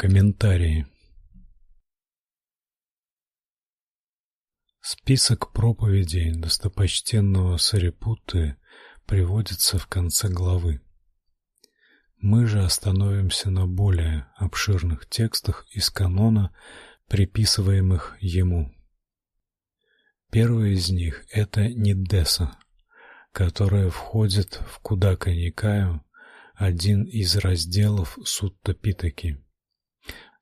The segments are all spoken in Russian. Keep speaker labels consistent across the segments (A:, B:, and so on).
A: Комментарии. Список проповедей достопочтенного Сарипутты приводится в конце главы. Мы же остановимся на более обширных текстах из канона, приписываемых ему. Первый из них это Ниддеса, которая входит в Кудака Никаю, один из разделов Сутта Питаки.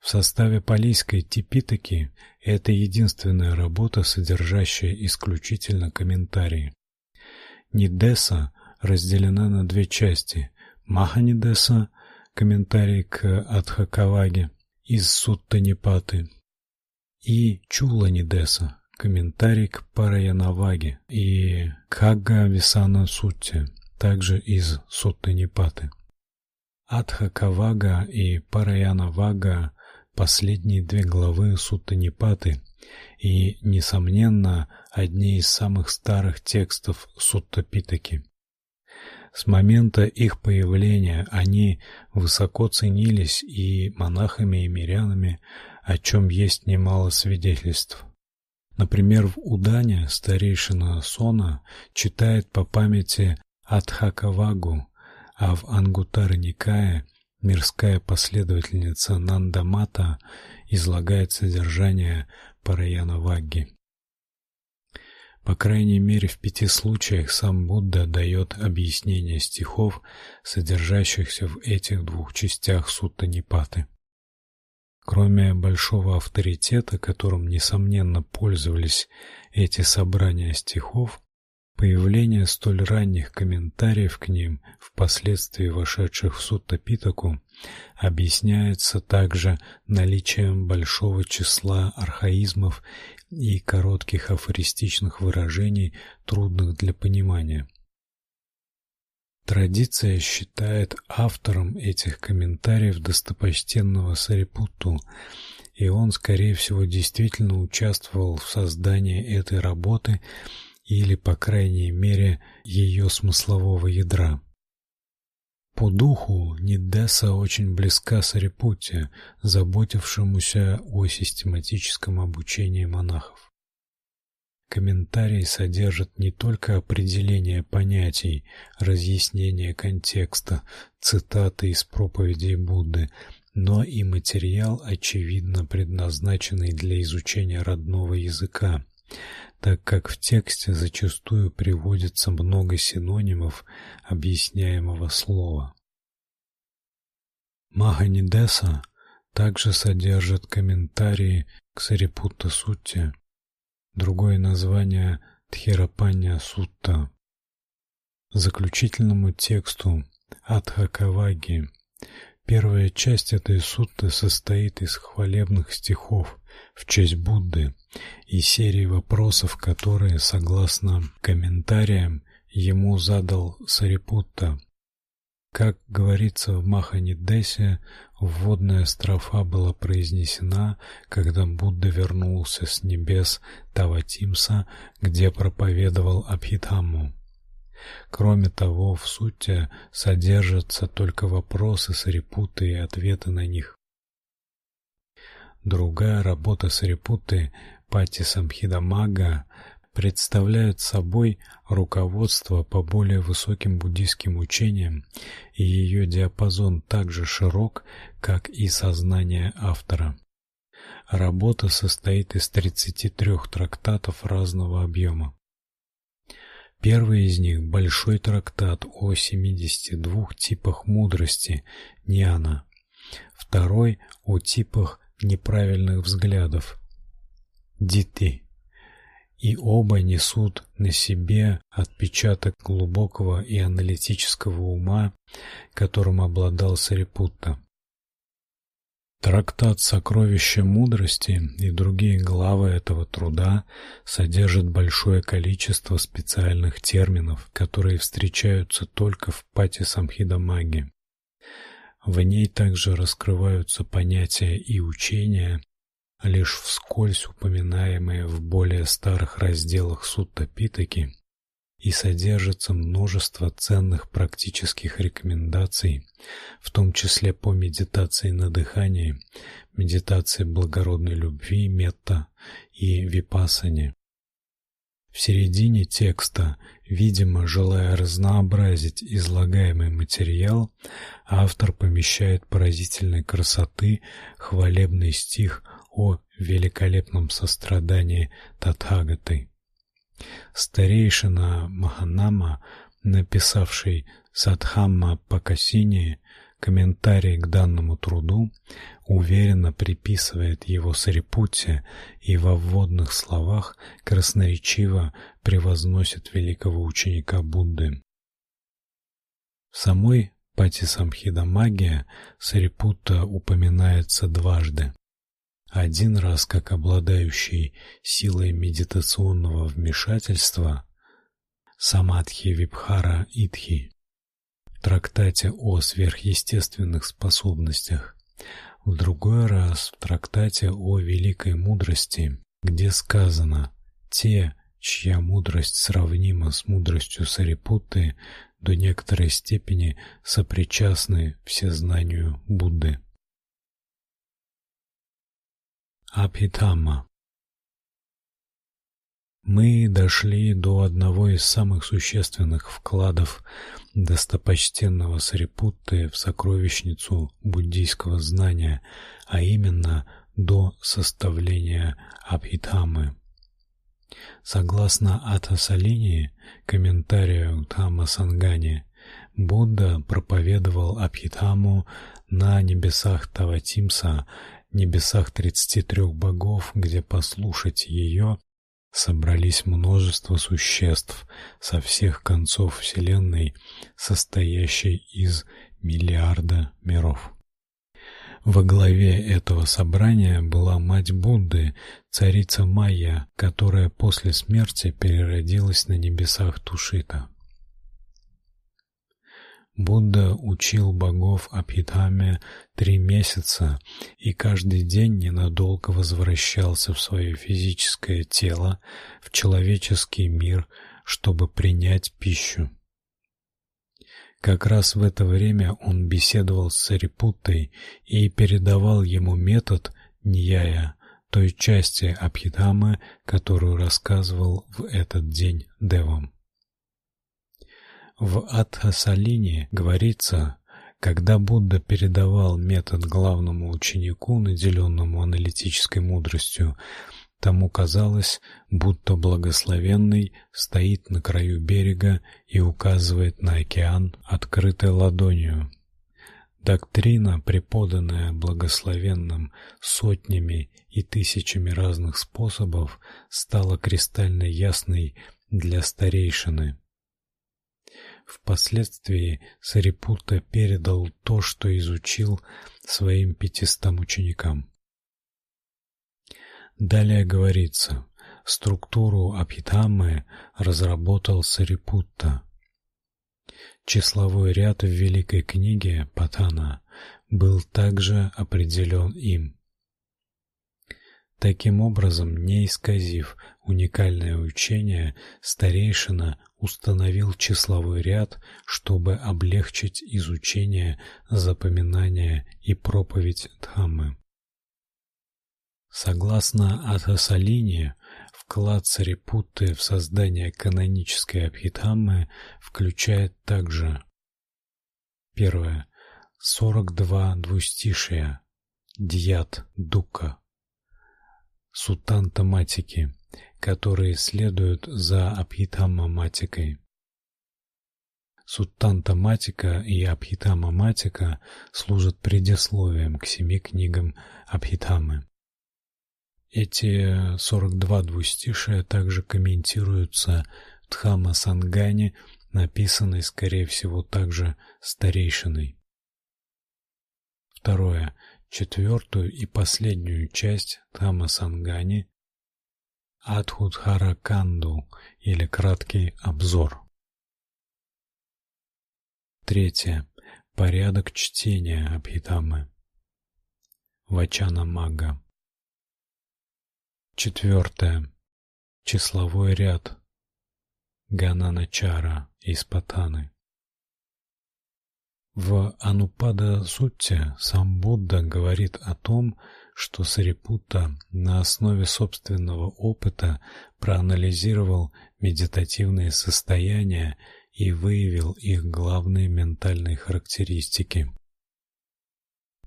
A: В составе палийской Типитаки это единственная работа, содержащая исключительно комментарии. Нидеса разделена на две части: Маханидеса комментарий к Адхакаваге из Суттанипаты и Чуланидеса комментарий к Параянаваге и Кагга Висана Сутте, также из Суттанипаты. Адхакавага и Параянавага последние две главы Суттанипаты и, несомненно, одни из самых старых текстов Суттапитаки. С момента их появления они высоко ценились и монахами, и мирянами, о чем есть немало свидетельств. Например, в Удане старейшина Сона читает по памяти Адхакавагу, а в Ангутара-Никае Мирская последовательница Нандамата излагает содержание Параяна Вагги. По крайней мере, в пяти случаях сам Будда дает объяснение стихов, содержащихся в этих двух частях Сутта Нипаты. Кроме большого авторитета, которым несомненно пользовались эти собрания стихов, Появление столь ранних комментариев к ним, впоследствии вошедших в Сутта Питаку, объясняется также наличием большого числа архаизмов и коротких афористичных выражений, трудных для понимания. Традиция считает автором этих комментариев достопочтенного Сарипутту, и он, скорее всего, действительно участвовал в создании этой работы или, по крайней мере, ее смыслового ядра. По духу Нидеса очень близка Сарипутте, заботившемуся о систематическом обучении монахов. Комментарий содержит не только определение понятий, разъяснение контекста, цитаты из проповедей Будды, но и материал, очевидно предназначенный для изучения родного языка, так как в тексте зачастую приводится много синонимов объясняемого слова. Маханидеса также содержит комментарии к Сарипутта Сутте, другое название Тхирапанья Сутта, заключительному тексту Адхакаваги. Первая часть этой сутты состоит из хвалебных стихов в честь Будды и серии вопросов, которые, согласно комментариям, ему задал Сарипутта. Как говорится в Маханидесе, вводная строфа была произнесена, когда Будда вернулся с небес Таватимса, где проповедовал Абхидхамму. Кроме того, в сути содержатся только вопросы Сарипутты и ответы на них. Другая работа Сарипутты Пати Самхидамага представляет собой руководство по более высоким буддийским учениям, и ее диапазон так же широк, как и сознание автора. Работа состоит из 33 трактатов разного объема. Первый из них большой трактат о 72 типах мудрости Ньяна. Второй о типах неправильных взглядов Дити. И оба несут на себе отпечаток глубокого и аналитического ума, которым обладал Сарипутта. Трактат Сокровища мудрости и другие главы этого труда содержат большое количество специальных терминов, которые встречаются только в Пати Самхидамаге. В ней также раскрываются понятия и учения, лишь вскользь упоминаемые в более старых разделах Сутта Питаки, и содержится множество ценных практических рекомендаций, в том числе по медитации на дыхании, медитации благородной любви, метта и випассане. В середине текста, видимо, желая разнообразить излагаемый материал, автор помещает поразительной красоты хвалебный стих о великолепном сострадании Татхагаты. Старейшина Маханама, написавший Садхамма Пакасини, комментарий к данному труду, уверенно приписывает его Сарипутте и во вводных словах красноречиво превозносит великого ученика Будды. В самой Патисамхида магия Сарипутта упоминается дважды. Один раз как обладающий силой медитационного вмешательства Самадхи Випхара Итхи трактате о сверхъестественных способностях, в другой раз в трактате о великой мудрости, где сказано: те, чья мудрость сравнима с мудростью Сарипутты, до некоторой степени сопричастны всезнанию Будды. Абхидхамма. Мы дошли до одного из самых существенных вкладов достопочтенного Сарипутты в сокровищницу буддийского знания, а именно до составления Абхидхаммы. Согласно Атасалини, комментарию Дхамма Сангани, Будда проповедовал Абхидхамму на небесах Таватимса небесах тридцати трех богов, где послушать ее собрались множество существ со всех концов вселенной, состоящей из миллиарда миров. Во главе этого собрания была мать Будды, царица Майя, которая после смерти переродилась на небесах Тушита. Будда учил богов Абхидхаме три месяца и каждый день ненадолго возвращался в свое физическое тело, в человеческий мир, чтобы принять пищу. Как раз в это время он беседовал с Сарипуттой и передавал ему метод ньяя, той части Абхидхамы, которую рассказывал в этот день Девам. В Атхасалине говорится, когда Будда передавал метод главному ученику, наделенному аналитической мудростью, тому казалось, будто благословенный стоит на краю берега и указывает на океан открытой ладонью. Доктрина, преподанная благословенным сотнями и тысячами разных способов, стала кристально ясной для старейшины. Впоследствии Сарипутта передал то, что изучил своим пятистам ученикам. Далее говорится: структуру Абхидхаммы разработал Сарипутта. Числовой ряд в великой книге Патана был также определен им. Таким образом, не исказив уникальное учение, старейшина установил числовой ряд, чтобы облегчить изучение, запоминание и проповедь Дхаммы. Согласно Атасалине, вклад Сарипутты в создание канонической Абхидхаммы включает также первое 42 двустишия, дьят, дука, сутантаматики, которые следуют за абхидхамматикой. Суттантаматика и абхидхамматика служат предисловием к семи книгам Абхидхаммы. Эти 42 двустишия также комментируются в Дхамма Сангане, написанной, скорее всего, также старейшиной. Второе четвертую и последнюю часть Тамасангани Адхудхараканду или краткий обзор. Третье. Порядок чтения Абхидхаммы. Вачана Мага. Четвертое. Числовой ряд. Гананачара из Патаны. В Анупада Сутте сам Будда говорит о том, что Сарипутта на основе собственного опыта проанализировал медитативные состояния и выявил их главные ментальные характеристики.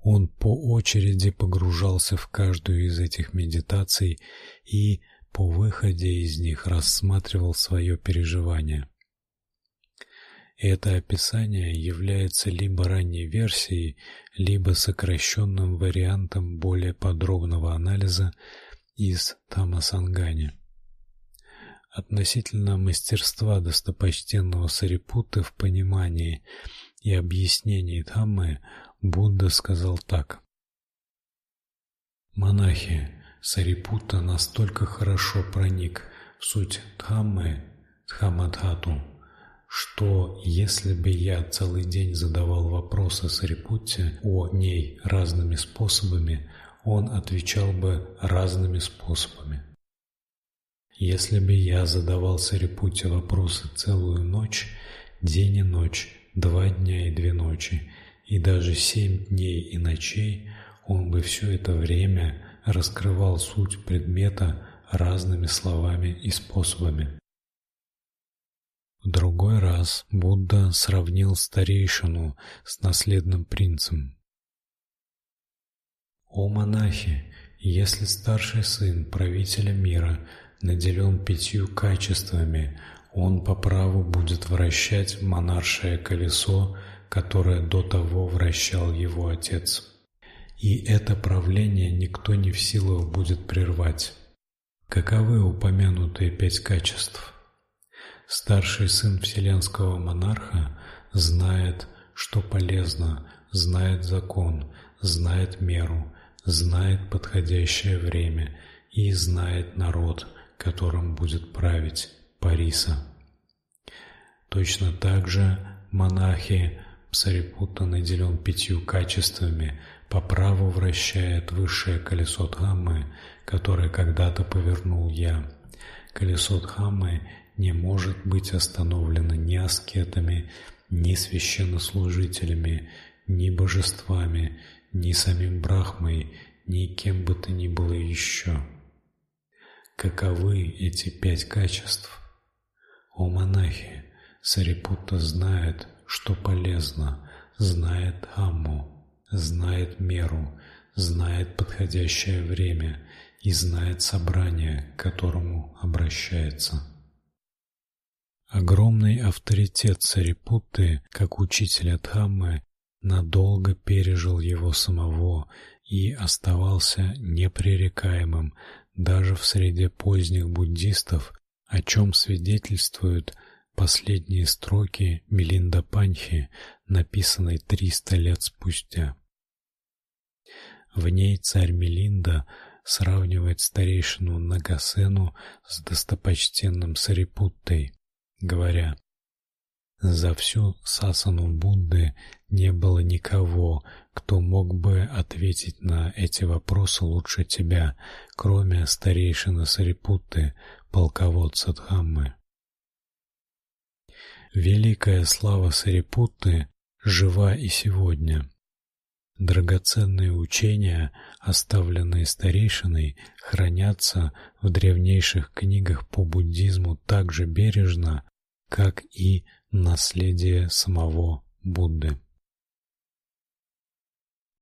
A: Он по очереди погружался в каждую из этих медитаций и по выходе из них рассматривал свое переживание. Это описание является либо ранней версией, либо сокращенным вариантом более подробного анализа из Тамасангани. Относительно мастерства достопочтенного Сарипутты в понимании и объяснении Дхаммы Будда сказал так: Монахи, Сарипутта настолько хорошо проник в суть Дхаммы, Дхаммадхату, что если бы я целый день задавал вопросы Сарипутте о ней разными способами, он отвечал бы разными способами. Если бы я задавал Сарипутте вопросы целую ночь, день и ночь, два дня и две ночи, и даже семь дней и ночей, он бы все это время раскрывал суть предмета разными словами и способами. В другой раз Будда сравнил старейшину с наследным принцем. О монахи, если старший сын правителя мира наделен пятью качествами, он по праву будет вращать монаршее колесо, которое до того вращал его отец. И это правление никто не в силах будет прервать. Каковы упомянутые пять качеств? Старший сын вселенского монарха знает, что полезно, знает закон, знает меру, знает подходящее время и знает народ, которым будет править Париса. Точно так же монахи Сарипутта наделен пятью качествами, по праву вращает высшее колесо Дхаммы, которое когда-то повернул я. Колесо Дхаммы не может быть остановлено ни аскетами, ни священнослужителями, ни божествами, ни самим Брахмой, ни кем бы то ни было еще. Каковы эти пять качеств? О монахи, Сарипутта знает, что полезно, знает Амму, знает меру, знает подходящее время и знает собрание, к которому обращается. Огромный авторитет Сарипутты, как учителя Дхаммы, надолго пережил его самого и оставался непререкаемым даже в среде поздних буддистов, о чем свидетельствуют последние строки Милинда Панхи, написанной 300 лет спустя. В ней царь Милинда сравнивает старейшину Нагасену с достопочтенным Сарипуттой говоря: за всю сасану Будды не было никого, кто мог бы ответить на эти вопросы лучше тебя, кроме старейшины Сарипутты, полководца Дхаммы. Великая слава Сарипутты жива и сегодня. Драгоценные учения, оставленные старейшиной, хранятся в древнейших книгах по буддизму так же бережно, как и наследие самого Будды.